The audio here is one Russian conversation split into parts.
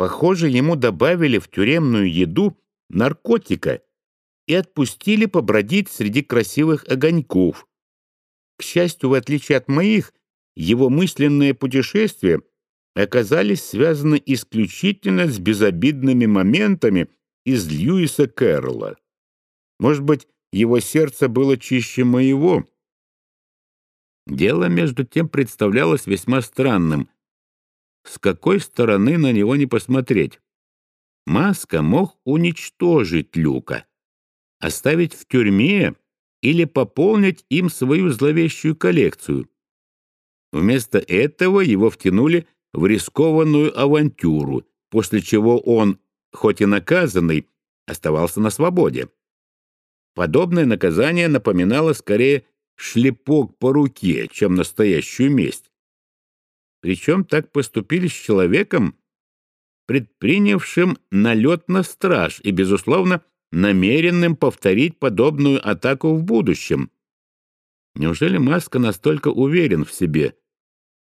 Похоже, ему добавили в тюремную еду наркотика и отпустили побродить среди красивых огоньков. К счастью, в отличие от моих, его мысленные путешествия оказались связаны исключительно с безобидными моментами из Льюиса Кэрролла. Может быть, его сердце было чище моего. Дело, между тем, представлялось весьма странным. С какой стороны на него не посмотреть? Маска мог уничтожить Люка, оставить в тюрьме или пополнить им свою зловещую коллекцию. Вместо этого его втянули в рискованную авантюру, после чего он, хоть и наказанный, оставался на свободе. Подобное наказание напоминало скорее шлепок по руке, чем настоящую месть. Причем так поступили с человеком, предпринявшим налет на страж и, безусловно, намеренным повторить подобную атаку в будущем. Неужели Маска настолько уверен в себе?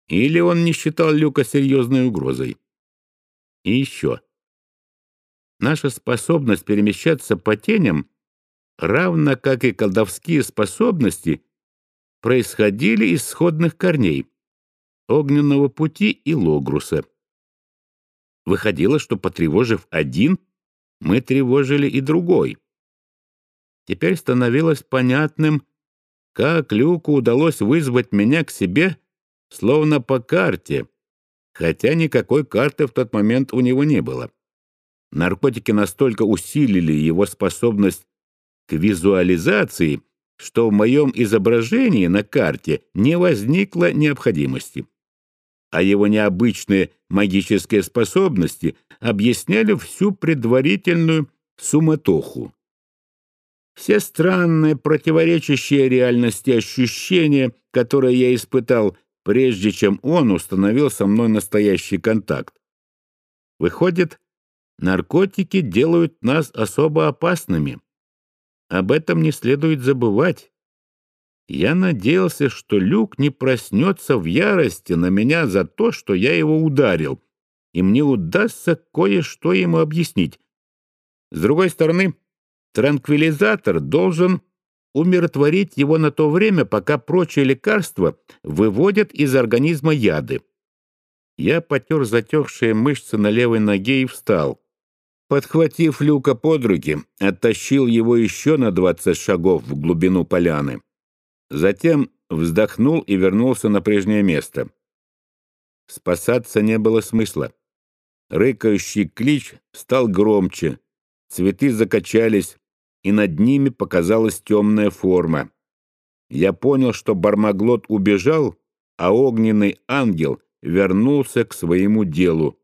Или он не считал Люка серьезной угрозой? И еще. Наша способность перемещаться по теням, равно как и колдовские способности, происходили из сходных корней — огненного пути и логруса. Выходило, что, потревожив один, мы тревожили и другой. Теперь становилось понятным, как Люку удалось вызвать меня к себе, словно по карте, хотя никакой карты в тот момент у него не было. Наркотики настолько усилили его способность к визуализации, что в моем изображении на карте не возникло необходимости. А его необычные магические способности объясняли всю предварительную суматоху. Все странные, противоречащие реальности ощущения, которые я испытал, прежде чем он установил со мной настоящий контакт. Выходит, наркотики делают нас особо опасными. Об этом не следует забывать. Я надеялся, что Люк не проснется в ярости на меня за то, что я его ударил, и мне удастся кое-что ему объяснить. С другой стороны, Транквилизатор должен умиротворить его на то время, пока прочие лекарства выводят из организма яды. Я потер затекшие мышцы на левой ноге и встал. Подхватив Люка под руки, оттащил его еще на двадцать шагов в глубину поляны. Затем вздохнул и вернулся на прежнее место. Спасаться не было смысла. Рыкающий клич стал громче, цветы закачались, и над ними показалась темная форма. Я понял, что Бармаглот убежал, а огненный ангел вернулся к своему делу.